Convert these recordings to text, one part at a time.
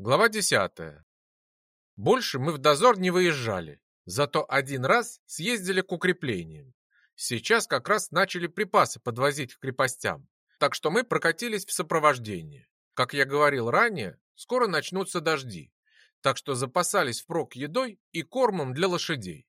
Глава 10. Больше мы в дозор не выезжали, зато один раз съездили к укреплениям. Сейчас как раз начали припасы подвозить к крепостям, так что мы прокатились в сопровождении. Как я говорил ранее, скоро начнутся дожди, так что запасались впрок едой и кормом для лошадей.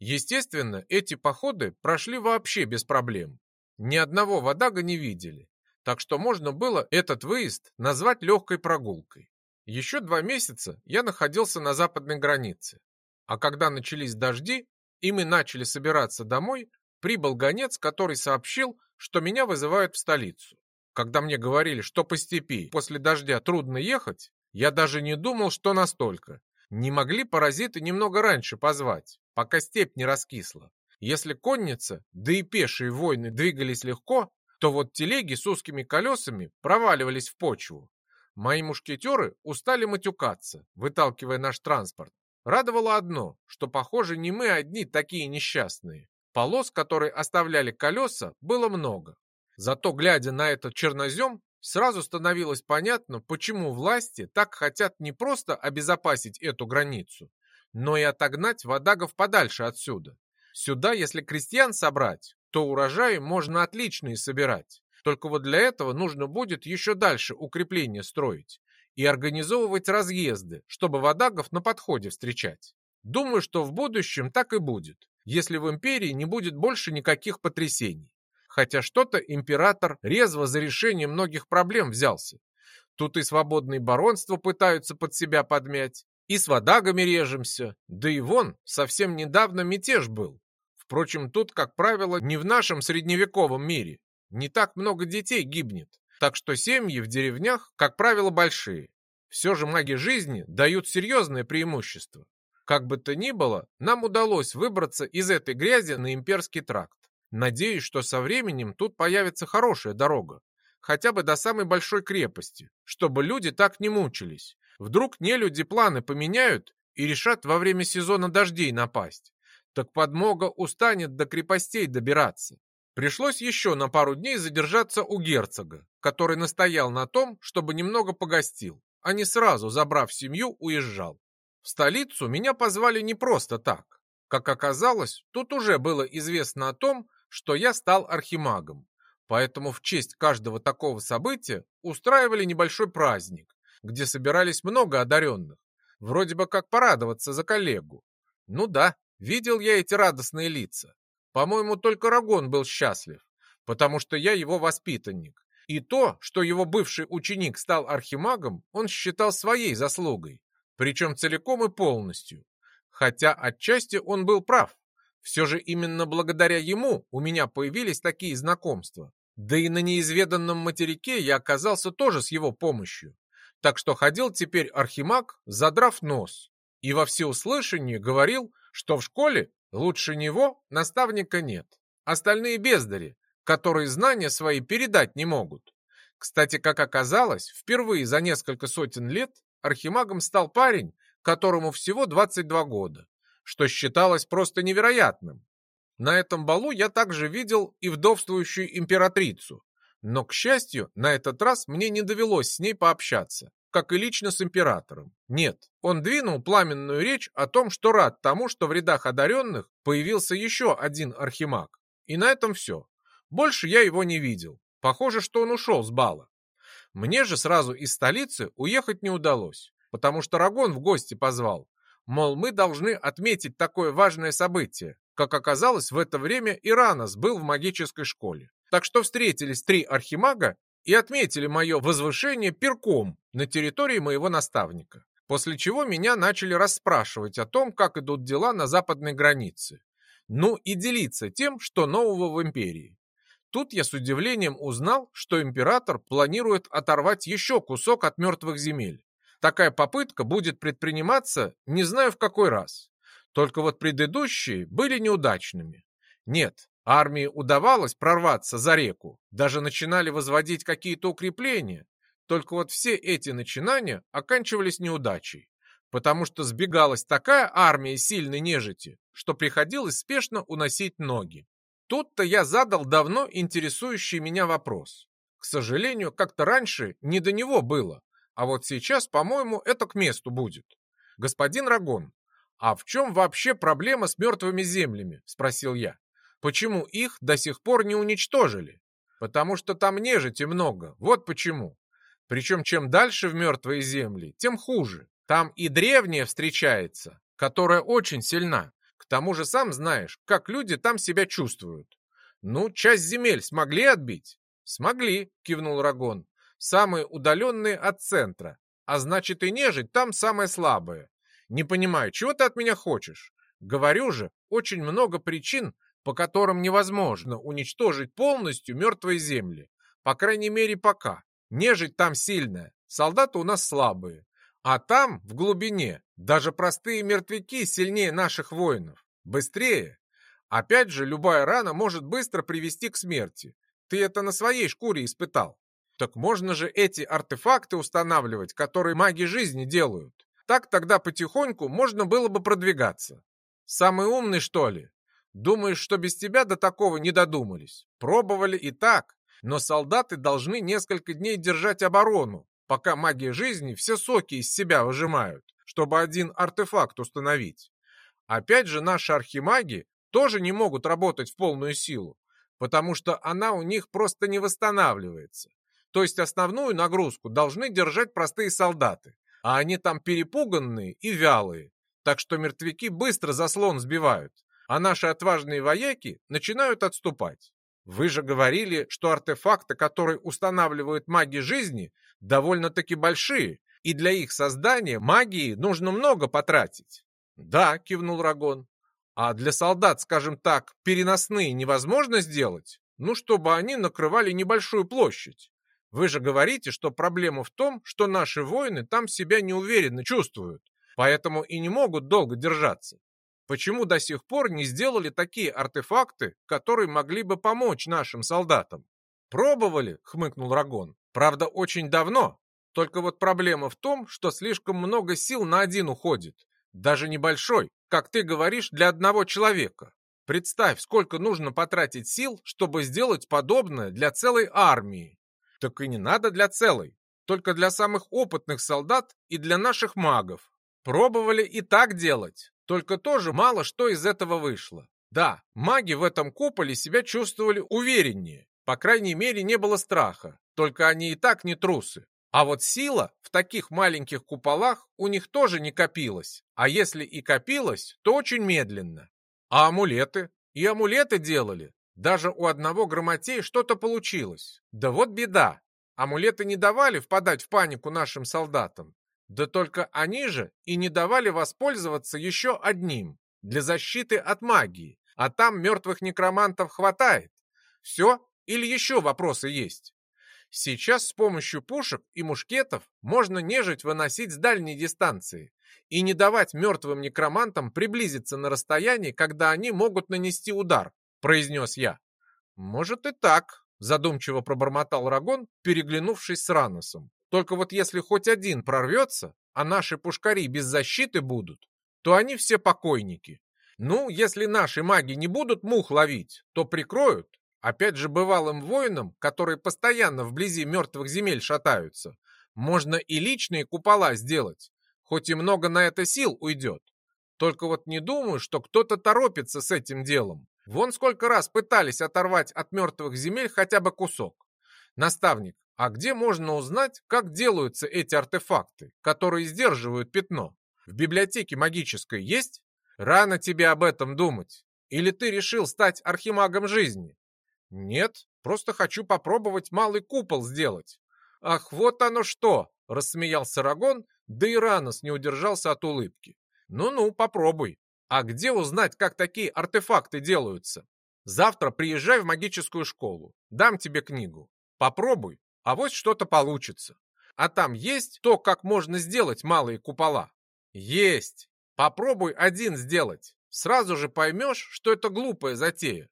Естественно, эти походы прошли вообще без проблем. Ни одного водага не видели, так что можно было этот выезд назвать легкой прогулкой. Еще два месяца я находился на западной границе, а когда начались дожди, и мы начали собираться домой, прибыл гонец, который сообщил, что меня вызывают в столицу. Когда мне говорили, что по степи после дождя трудно ехать, я даже не думал, что настолько. Не могли паразиты немного раньше позвать, пока степь не раскисла. Если конница, да и пешие воины двигались легко, то вот телеги с узкими колесами проваливались в почву, Мои мушкетеры устали матюкаться, выталкивая наш транспорт. Радовало одно, что, похоже, не мы одни такие несчастные. Полос, которые оставляли колеса, было много. Зато, глядя на этот чернозем, сразу становилось понятно, почему власти так хотят не просто обезопасить эту границу, но и отогнать водагов подальше отсюда. Сюда, если крестьян собрать, то урожаи можно отличные собирать. Только вот для этого нужно будет еще дальше укрепления строить и организовывать разъезды, чтобы водагов на подходе встречать. Думаю, что в будущем так и будет, если в империи не будет больше никаких потрясений. Хотя что-то император резво за решение многих проблем взялся. Тут и свободные баронства пытаются под себя подмять, и с водагами режемся, да и вон, совсем недавно мятеж был. Впрочем, тут, как правило, не в нашем средневековом мире, не так много детей гибнет, так что семьи в деревнях, как правило, большие. Все же маги жизни дают серьезное преимущество. Как бы то ни было, нам удалось выбраться из этой грязи на имперский тракт. Надеюсь, что со временем тут появится хорошая дорога, хотя бы до самой большой крепости, чтобы люди так не мучились. Вдруг не люди планы поменяют и решат во время сезона дождей напасть. Так подмога устанет до крепостей добираться. Пришлось еще на пару дней задержаться у герцога, который настоял на том, чтобы немного погостил, а не сразу, забрав семью, уезжал. В столицу меня позвали не просто так. Как оказалось, тут уже было известно о том, что я стал архимагом. Поэтому в честь каждого такого события устраивали небольшой праздник, где собирались много одаренных. Вроде бы как порадоваться за коллегу. Ну да, видел я эти радостные лица. По-моему, только Рагон был счастлив, потому что я его воспитанник. И то, что его бывший ученик стал архимагом, он считал своей заслугой, причем целиком и полностью. Хотя отчасти он был прав. Все же именно благодаря ему у меня появились такие знакомства. Да и на неизведанном материке я оказался тоже с его помощью. Так что ходил теперь архимаг, задрав нос, и во всеуслышание говорил, что в школе Лучше него наставника нет. Остальные бездари, которые знания свои передать не могут. Кстати, как оказалось, впервые за несколько сотен лет архимагом стал парень, которому всего 22 года, что считалось просто невероятным. На этом балу я также видел и вдовствующую императрицу, но, к счастью, на этот раз мне не довелось с ней пообщаться как и лично с императором. Нет, он двинул пламенную речь о том, что рад тому, что в рядах одаренных появился еще один архимаг. И на этом все. Больше я его не видел. Похоже, что он ушел с бала. Мне же сразу из столицы уехать не удалось, потому что Рагон в гости позвал. Мол, мы должны отметить такое важное событие. Как оказалось, в это время Иранос был в магической школе. Так что встретились три архимага и отметили мое возвышение перком на территории моего наставника. После чего меня начали расспрашивать о том, как идут дела на западной границе. Ну и делиться тем, что нового в империи. Тут я с удивлением узнал, что император планирует оторвать еще кусок от мертвых земель. Такая попытка будет предприниматься не знаю в какой раз. Только вот предыдущие были неудачными. Нет, Армии удавалось прорваться за реку, даже начинали возводить какие-то укрепления. Только вот все эти начинания оканчивались неудачей, потому что сбегалась такая армия сильной нежити, что приходилось спешно уносить ноги. Тут-то я задал давно интересующий меня вопрос. К сожалению, как-то раньше не до него было, А вот сейчас, по-моему, это к месту будет. Господин Рагон, а в чем вообще проблема с мертвыми землями? Спросил я. Почему их до сих пор не уничтожили? Потому что там нежити много, вот почему. Причем чем дальше в мертвые земли, тем хуже. Там и древняя встречается, которая очень сильна. К тому же сам знаешь, как люди там себя чувствуют. Ну, часть земель смогли отбить? Смогли, кивнул Рагон. Самые удаленные от центра. А значит и нежить там самая слабая. Не понимаю, чего ты от меня хочешь? Говорю же, очень много причин, по которым невозможно уничтожить полностью мертвые земли. По крайней мере, пока. Нежить там сильная, солдаты у нас слабые. А там, в глубине, даже простые мертвяки сильнее наших воинов. Быстрее. Опять же, любая рана может быстро привести к смерти. Ты это на своей шкуре испытал. Так можно же эти артефакты устанавливать, которые маги жизни делают. Так тогда потихоньку можно было бы продвигаться. Самый умный, что ли? Думаешь, что без тебя до такого не додумались? Пробовали и так, но солдаты должны несколько дней держать оборону, пока маги жизни все соки из себя выжимают, чтобы один артефакт установить. Опять же, наши архимаги тоже не могут работать в полную силу, потому что она у них просто не восстанавливается. То есть основную нагрузку должны держать простые солдаты, а они там перепуганные и вялые, так что мертвяки быстро заслон сбивают, а наши отважные вояки начинают отступать. Вы же говорили, что артефакты, которые устанавливают маги жизни, довольно-таки большие, и для их создания магии нужно много потратить. Да, кивнул Рагон. А для солдат, скажем так, переносные невозможно сделать? Ну, чтобы они накрывали небольшую площадь. Вы же говорите, что проблема в том, что наши воины там себя неуверенно чувствуют, поэтому и не могут долго держаться. Почему до сих пор не сделали такие артефакты, которые могли бы помочь нашим солдатам? Пробовали, хмыкнул Рагон. Правда, очень давно. Только вот проблема в том, что слишком много сил на один уходит. Даже небольшой, как ты говоришь, для одного человека. Представь, сколько нужно потратить сил, чтобы сделать подобное для целой армии. Так и не надо для целой, только для самых опытных солдат и для наших магов. Пробовали и так делать, только тоже мало что из этого вышло. Да, маги в этом куполе себя чувствовали увереннее. По крайней мере, не было страха. Только они и так не трусы. А вот сила в таких маленьких куполах у них тоже не копилась. А если и копилась, то очень медленно. А амулеты? И амулеты делали. Даже у одного грамотей что-то получилось. Да вот беда. Амулеты не давали впадать в панику нашим солдатам. Да только они же и не давали воспользоваться еще одним для защиты от магии, а там мертвых некромантов хватает. Все? Или еще вопросы есть? Сейчас с помощью пушек и мушкетов можно нежить выносить с дальней дистанции и не давать мертвым некромантам приблизиться на расстояние, когда они могут нанести удар, произнес я. Может и так, задумчиво пробормотал Рагон, переглянувшись с Раносом. Только вот если хоть один прорвется, а наши пушкари без защиты будут, то они все покойники. Ну, если наши маги не будут мух ловить, то прикроют. Опять же, бывалым воинам, которые постоянно вблизи мертвых земель шатаются, можно и личные купола сделать, хоть и много на это сил уйдет. Только вот не думаю, что кто-то торопится с этим делом. Вон сколько раз пытались оторвать от мертвых земель хотя бы кусок. Наставник, а где можно узнать, как делаются эти артефакты, которые сдерживают пятно? В библиотеке магической есть? Рано тебе об этом думать. Или ты решил стать архимагом жизни? Нет, просто хочу попробовать малый купол сделать. Ах, вот оно что! Рассмеялся Рагон, да и Ранос не удержался от улыбки. Ну-ну, попробуй. А где узнать, как такие артефакты делаются? Завтра приезжай в магическую школу. Дам тебе книгу. Попробуй, а вот что-то получится. А там есть то, как можно сделать малые купола? Есть. Попробуй один сделать. Сразу же поймешь, что это глупая затея.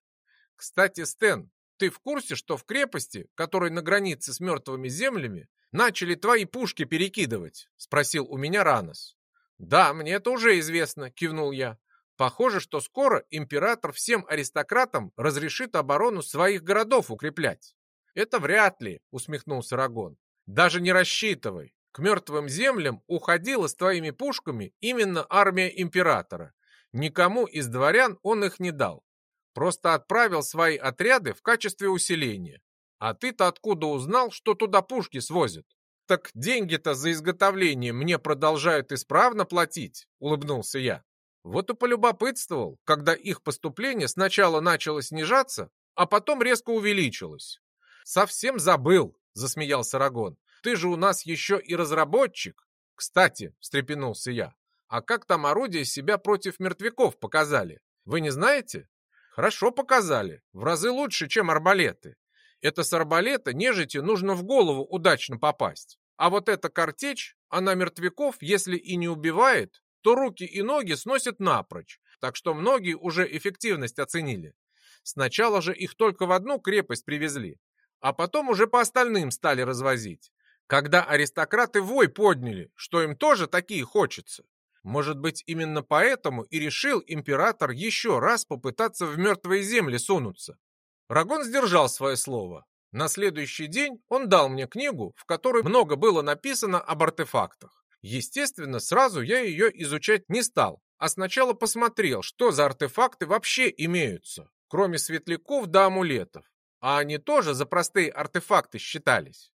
Кстати, Стэн, ты в курсе, что в крепости, которая на границе с мертвыми землями, начали твои пушки перекидывать? Спросил у меня Ранос. Да, мне это уже известно, кивнул я. Похоже, что скоро император всем аристократам разрешит оборону своих городов укреплять. «Это вряд ли», — усмехнулся Рагон. «Даже не рассчитывай. К мертвым землям уходила с твоими пушками именно армия императора. Никому из дворян он их не дал. Просто отправил свои отряды в качестве усиления. А ты-то откуда узнал, что туда пушки свозят? Так деньги-то за изготовление мне продолжают исправно платить, улыбнулся я. Вот и полюбопытствовал, когда их поступление сначала начало снижаться, а потом резко увеличилось. Совсем забыл, засмеялся Рагон. Ты же у нас еще и разработчик. Кстати, встрепенулся я, а как там орудия себя против мертвяков показали? Вы не знаете? Хорошо показали, в разы лучше, чем арбалеты. Это с арбалета нежити нужно в голову удачно попасть. А вот эта картечь, она мертвяков, если и не убивает, то руки и ноги сносит напрочь. Так что многие уже эффективность оценили. Сначала же их только в одну крепость привезли, а потом уже по остальным стали развозить. Когда аристократы вой подняли, что им тоже такие хочется. Может быть, именно поэтому и решил император еще раз попытаться в мертвые земли сунуться. Рагон сдержал свое слово. На следующий день он дал мне книгу, в которой много было написано об артефактах. Естественно, сразу я ее изучать не стал, а сначала посмотрел, что за артефакты вообще имеются, кроме светляков да амулетов. А они тоже за простые артефакты считались.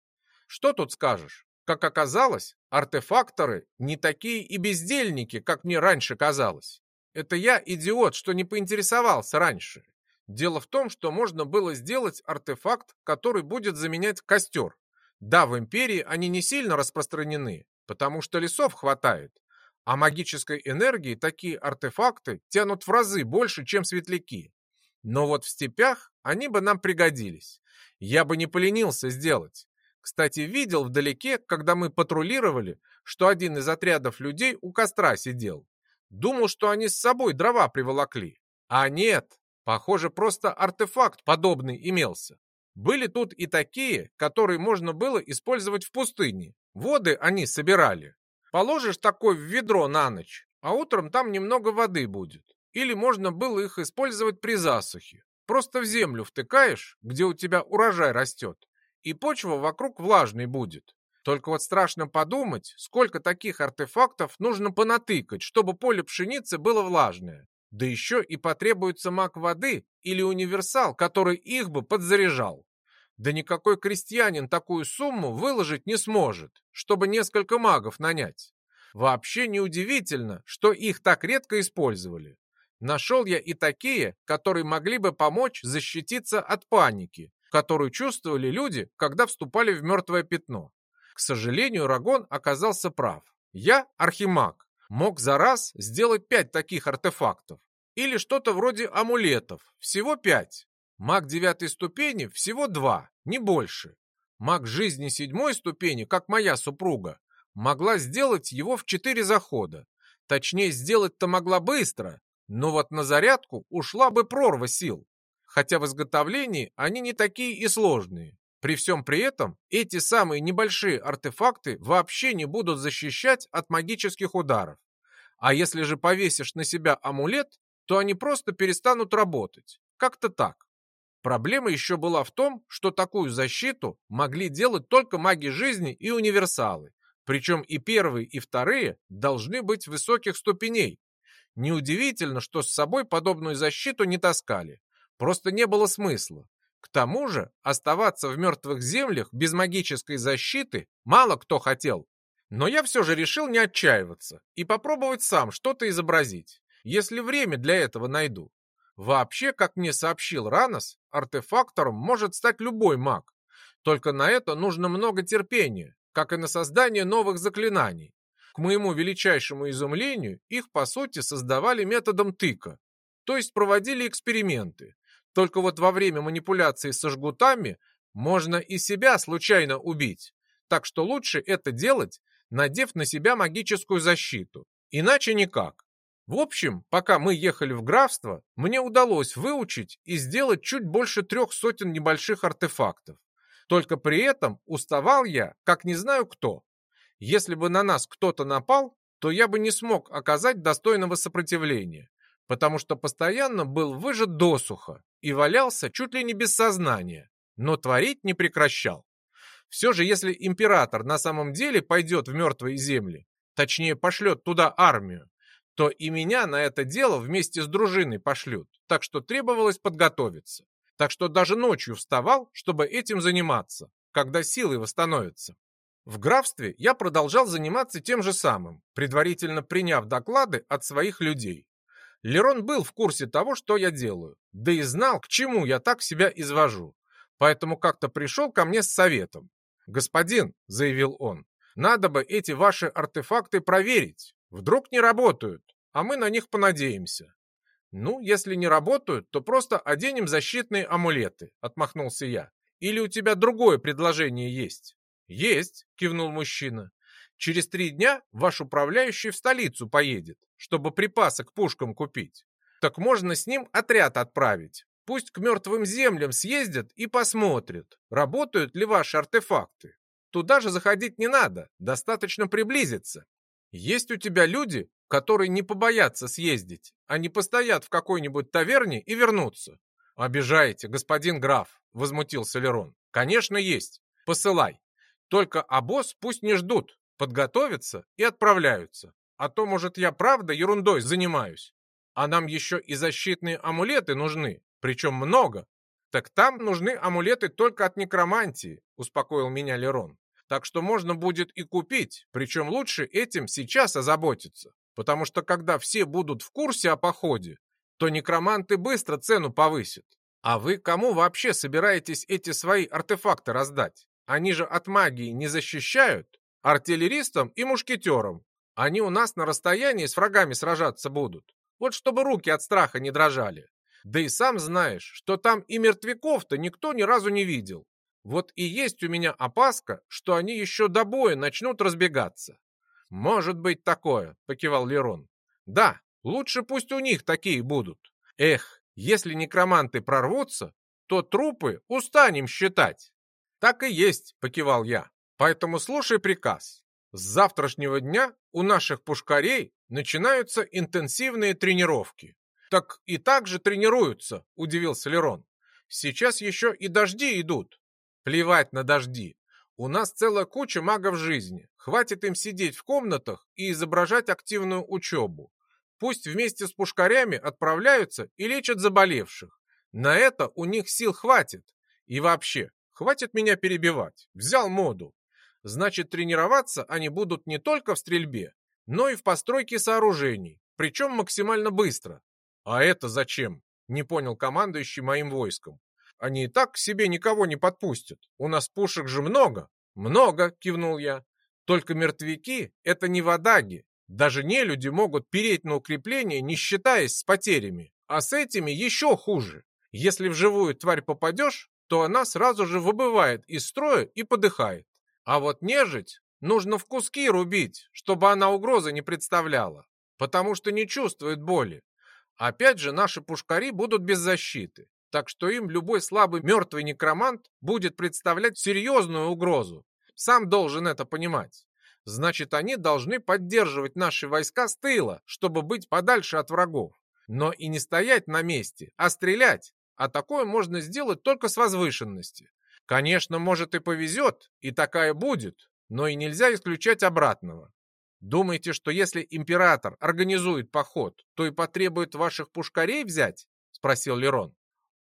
Что тут скажешь? Как оказалось, артефакторы не такие и бездельники, как мне раньше казалось. Это я идиот, что не поинтересовался раньше. Дело в том, что можно было сделать артефакт, который будет заменять костер. Да, в Империи они не сильно распространены, потому что лесов хватает. А магической энергии такие артефакты тянут в разы больше, чем светляки. Но вот в степях они бы нам пригодились. Я бы не поленился сделать. Кстати, видел вдалеке, когда мы патрулировали, что один из отрядов людей у костра сидел. Думал, что они с собой дрова приволокли. А нет, Похоже, просто артефакт подобный имелся. Были тут и такие, которые можно было использовать в пустыне. Воды они собирали. Положишь такой в ведро на ночь, а утром там немного воды будет. Или можно было их использовать при засухе. Просто в землю втыкаешь, где у тебя урожай растет, и почва вокруг влажной будет. Только вот страшно подумать, сколько таких артефактов нужно понатыкать, чтобы поле пшеницы было влажное. Да еще и потребуется маг воды или универсал, который их бы подзаряжал. Да никакой крестьянин такую сумму выложить не сможет, чтобы несколько магов нанять. Вообще неудивительно, что их так редко использовали. Нашел я и такие, которые могли бы помочь защититься от паники, которую чувствовали люди, когда вступали в мертвое пятно. К сожалению, Рагон оказался прав. Я архимаг, мог за раз сделать пять таких артефактов. Или что-то вроде амулетов. Всего пять. Маг девятой ступени всего два, не больше. Маг жизни седьмой ступени, как моя супруга, могла сделать его в четыре захода. Точнее, сделать-то могла быстро, но вот на зарядку ушла бы прорва сил. Хотя в изготовлении они не такие и сложные. При всем при этом эти самые небольшие артефакты вообще не будут защищать от магических ударов. А если же повесишь на себя амулет, то они просто перестанут работать. Как-то так. Проблема еще была в том, что такую защиту могли делать только маги жизни и универсалы. Причем и первые, и вторые должны быть высоких ступеней. Неудивительно, что с собой подобную защиту не таскали. Просто не было смысла. К тому же оставаться в мертвых землях без магической защиты мало кто хотел. Но я все же решил не отчаиваться и попробовать сам что-то изобразить если время для этого найду. Вообще, как мне сообщил Ранос, артефактором может стать любой маг. Только на это нужно много терпения, как и на создание новых заклинаний. К моему величайшему изумлению, их по сути создавали методом тыка, то есть проводили эксперименты. Только вот во время манипуляции со жгутами можно и себя случайно убить. Так что лучше это делать, надев на себя магическую защиту. Иначе никак. В общем, пока мы ехали в графство, мне удалось выучить и сделать чуть больше трех сотен небольших артефактов. Только при этом уставал я, как не знаю кто. Если бы на нас кто-то напал, то я бы не смог оказать достойного сопротивления, потому что постоянно был выжат досуха и валялся чуть ли не без сознания, но творить не прекращал. Все же, если император на самом деле пойдет в мертвые земли, точнее пошлет туда армию, то и меня на это дело вместе с дружиной пошлют, так что требовалось подготовиться. Так что даже ночью вставал, чтобы этим заниматься, когда силы восстановятся. В графстве я продолжал заниматься тем же самым, предварительно приняв доклады от своих людей. Лерон был в курсе того, что я делаю, да и знал, к чему я так себя извожу. Поэтому как-то пришел ко мне с советом. «Господин», — заявил он, — «надо бы эти ваши артефакты проверить. Вдруг не работают, а мы на них понадеемся». «Ну, если не работают, то просто оденем защитные амулеты», — отмахнулся я. «Или у тебя другое предложение есть?» «Есть», — кивнул мужчина. «Через три дня ваш управляющий в столицу поедет, чтобы припасы к пушкам купить. Так можно с ним отряд отправить. Пусть к мертвым землям съездят и посмотрят, работают ли ваши артефакты. Туда же заходить не надо, достаточно приблизиться. Есть у тебя люди, которые не побоятся съездить, не постоят в какой-нибудь таверне и вернутся. Обижаете, господин граф, возмутился Лерон. Конечно, есть. Посылай. Только обоз пусть не ждут, подготовятся и отправляются. А то, может, я правда ерундой занимаюсь. А нам еще и защитные амулеты нужны, причем много. Так там нужны амулеты только от некромантии, успокоил меня Лерон. Так что можно будет и купить, причем лучше этим сейчас озаботиться. Потому что когда все будут в курсе о походе, то некроманты быстро цену повысят. А вы кому вообще собираетесь эти свои артефакты раздать? Они же от магии не защищают? Артиллеристам и мушкетерам. Они у нас на расстоянии с врагами сражаться будут. Вот чтобы руки от страха не дрожали. Да и сам знаешь, что там и мертвяков-то никто ни разу не видел. Вот и есть у меня опаска, что они еще до боя начнут разбегаться. Может быть такое, покивал Лерон. Да, лучше пусть у них такие будут. Эх, если некроманты прорвутся, то трупы устанем считать. Так и есть, покивал я. Поэтому слушай приказ. С завтрашнего дня у наших пушкарей начинаются интенсивные тренировки. «Так и так же тренируются», — удивился Лерон. «Сейчас еще и дожди идут». «Плевать на дожди. У нас целая куча магов жизни. Хватит им сидеть в комнатах и изображать активную учебу. Пусть вместе с пушкарями отправляются и лечат заболевших. На это у них сил хватит. И вообще, хватит меня перебивать. Взял моду. Значит, тренироваться они будут не только в стрельбе, но и в постройке сооружений, причем максимально быстро. «А это зачем?» — не понял командующий моим войском. «Они и так к себе никого не подпустят. У нас пушек же много». «Много», — кивнул я. «Только мертвяки — это не водаги. Даже не люди могут переть на укрепление, не считаясь с потерями. А с этими еще хуже. Если в живую тварь попадешь, то она сразу же выбывает из строя и подыхает. А вот нежить нужно в куски рубить, чтобы она угрозы не представляла, потому что не чувствует боли. Опять же, наши пушкари будут без защиты, так что им любой слабый мертвый некромант будет представлять серьезную угрозу. Сам должен это понимать. Значит, они должны поддерживать наши войска с тыла, чтобы быть подальше от врагов. Но и не стоять на месте, а стрелять. А такое можно сделать только с возвышенности. Конечно, может и повезет, и такая будет, но и нельзя исключать обратного. Думаете, что если император организует поход, то и потребует ваших пушкарей взять? Спросил Лерон.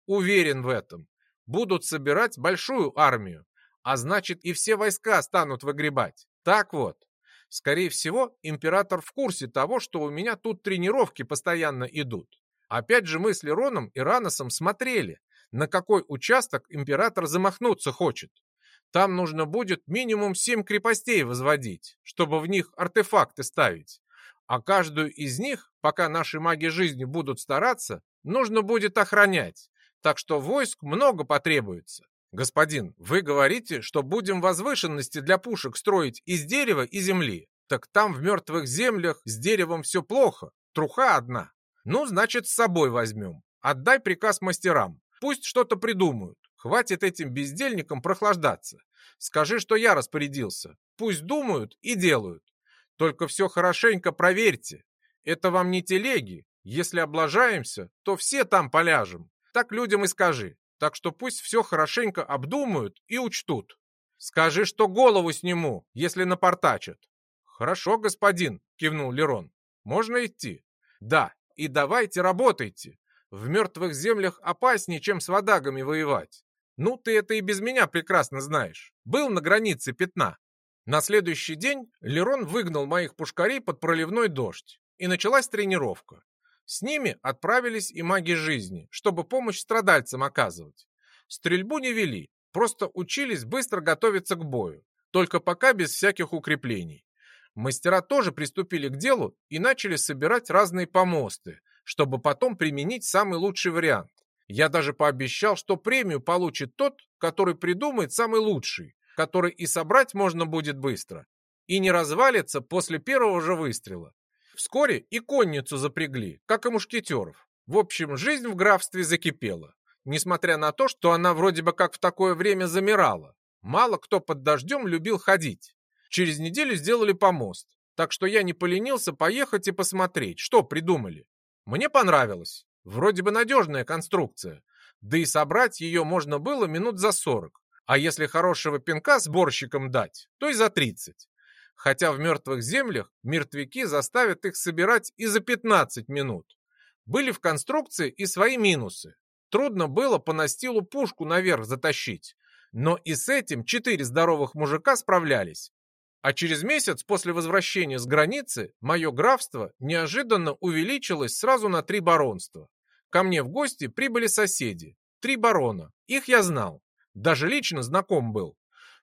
Уверен в этом. Будут собирать большую армию, а значит и все войска станут выгребать. Так вот. Скорее всего, император в курсе того, что у меня тут тренировки постоянно идут. Опять же мы с Лероном и Раносом смотрели, на какой участок император замахнуться хочет. Там нужно будет минимум семь крепостей возводить, чтобы в них артефакты ставить. А каждую из них, пока наши маги жизни будут стараться, нужно будет охранять. Так что войск много потребуется. Господин, вы говорите, что будем возвышенности для пушек строить из дерева и земли. Так там в мертвых землях с деревом все плохо, труха одна. Ну, значит, с собой возьмем. Отдай приказ мастерам. Пусть что-то придумают. Хватит этим бездельникам прохлаждаться. Скажи, что я распорядился. Пусть думают и делают. Только все хорошенько проверьте. Это вам не телеги. Если облажаемся, то все там поляжем. Так людям и скажи. Так что пусть все хорошенько обдумают и учтут. Скажи, что голову сниму, если напортачат. Хорошо, господин, кивнул Лерон. Можно идти? Да, и давайте работайте. В мертвых землях опаснее, чем с водагами воевать. Ну, ты это и без меня прекрасно знаешь. Был на границе пятна. На следующий день Лерон выгнал моих пушкарей под проливной дождь, и началась тренировка. С ними отправились и маги жизни, чтобы помощь страдальцам оказывать. Стрельбу не вели, просто учились быстро готовиться к бою, только пока без всяких укреплений. Мастера тоже приступили к делу и начали собирать разные помосты, чтобы потом применить самый лучший вариант. Я даже пообещал, что премию получит тот, который придумает самый лучший, который и собрать можно будет быстро, и не развалится после первого же выстрела. Вскоре и конницу запрягли, как и мушкетеров. В общем, жизнь в графстве закипела, несмотря на то, что она вроде бы как в такое время замирала. Мало кто под дождем любил ходить. Через неделю сделали помост, так что я не поленился поехать и посмотреть, что придумали. Мне понравилось. Вроде бы надежная конструкция. Да и собрать ее можно было минут за сорок. А если хорошего пинка сборщикам дать, то и за тридцать. Хотя в мертвых землях мертвяки заставят их собирать и за пятнадцать минут. Были в конструкции и свои минусы. Трудно было по настилу пушку наверх затащить. Но и с этим четыре здоровых мужика справлялись. А через месяц после возвращения с границы мое графство неожиданно увеличилось сразу на три баронства. Ко мне в гости прибыли соседи, три барона. Их я знал, даже лично знаком был.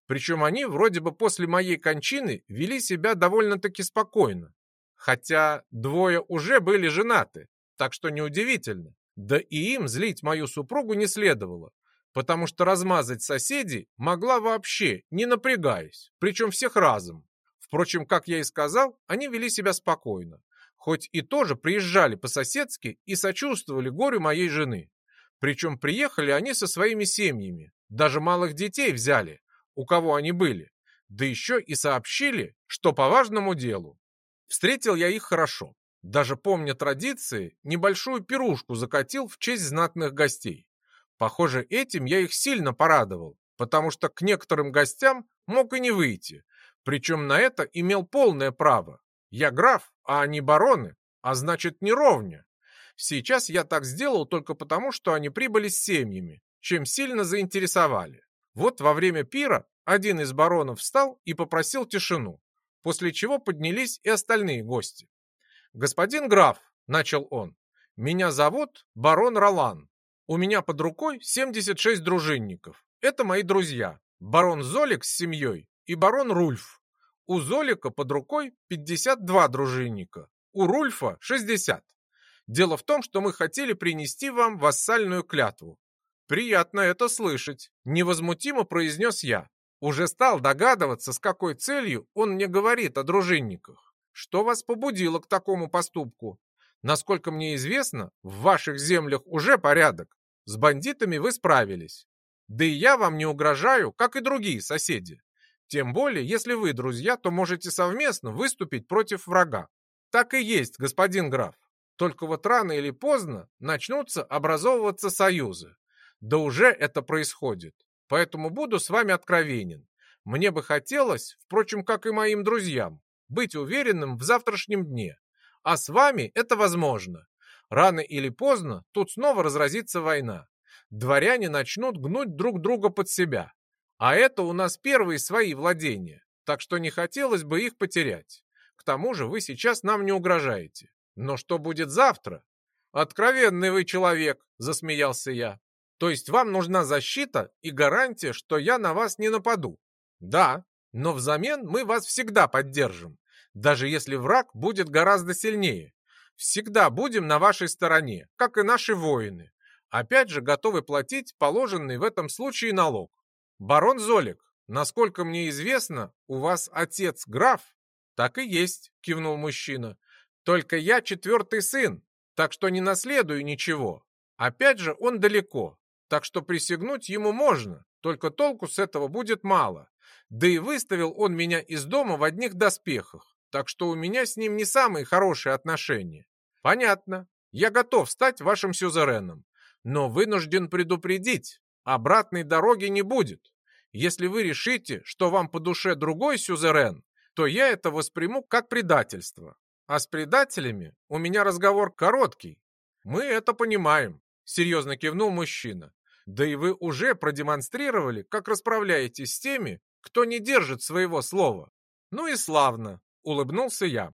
Причем они вроде бы после моей кончины вели себя довольно-таки спокойно. Хотя двое уже были женаты, так что неудивительно. Да и им злить мою супругу не следовало потому что размазать соседей могла вообще, не напрягаясь, причем всех разом. Впрочем, как я и сказал, они вели себя спокойно, хоть и тоже приезжали по-соседски и сочувствовали горю моей жены. Причем приехали они со своими семьями, даже малых детей взяли, у кого они были, да еще и сообщили, что по важному делу. Встретил я их хорошо. Даже помня традиции, небольшую пирушку закатил в честь знатных гостей. Похоже, этим я их сильно порадовал, потому что к некоторым гостям мог и не выйти. Причем на это имел полное право. Я граф, а они бароны, а значит не ровня. Сейчас я так сделал только потому, что они прибыли с семьями, чем сильно заинтересовали. Вот во время пира один из баронов встал и попросил тишину, после чего поднялись и остальные гости. «Господин граф», — начал он, — «меня зовут барон Ролан. У меня под рукой 76 дружинников. Это мои друзья. Барон Золик с семьей и барон Рульф. У Золика под рукой 52 дружинника. У Рульфа 60. Дело в том, что мы хотели принести вам вассальную клятву. Приятно это слышать, невозмутимо произнес я. Уже стал догадываться, с какой целью он мне говорит о дружинниках. Что вас побудило к такому поступку? Насколько мне известно, в ваших землях уже порядок. С бандитами вы справились. Да и я вам не угрожаю, как и другие соседи. Тем более, если вы друзья, то можете совместно выступить против врага. Так и есть, господин граф. Только вот рано или поздно начнутся образовываться союзы. Да уже это происходит. Поэтому буду с вами откровенен. Мне бы хотелось, впрочем, как и моим друзьям, быть уверенным в завтрашнем дне. А с вами это возможно. Рано или поздно тут снова разразится война. Дворяне начнут гнуть друг друга под себя. А это у нас первые свои владения, так что не хотелось бы их потерять. К тому же вы сейчас нам не угрожаете. Но что будет завтра? Откровенный вы человек, засмеялся я. То есть вам нужна защита и гарантия, что я на вас не нападу? Да, но взамен мы вас всегда поддержим даже если враг будет гораздо сильнее. Всегда будем на вашей стороне, как и наши воины. Опять же, готовы платить положенный в этом случае налог. Барон Золик, насколько мне известно, у вас отец граф? Так и есть, кивнул мужчина. Только я четвертый сын, так что не наследую ничего. Опять же, он далеко, так что присягнуть ему можно, только толку с этого будет мало. Да и выставил он меня из дома в одних доспехах так что у меня с ним не самые хорошие отношения. Понятно, я готов стать вашим сюзереном, но вынужден предупредить, обратной дороги не будет. Если вы решите, что вам по душе другой сюзерен, то я это восприму как предательство. А с предателями у меня разговор короткий. Мы это понимаем, серьезно кивнул мужчина. Да и вы уже продемонстрировали, как расправляетесь с теми, кто не держит своего слова. Ну и славно, улыбнулся я.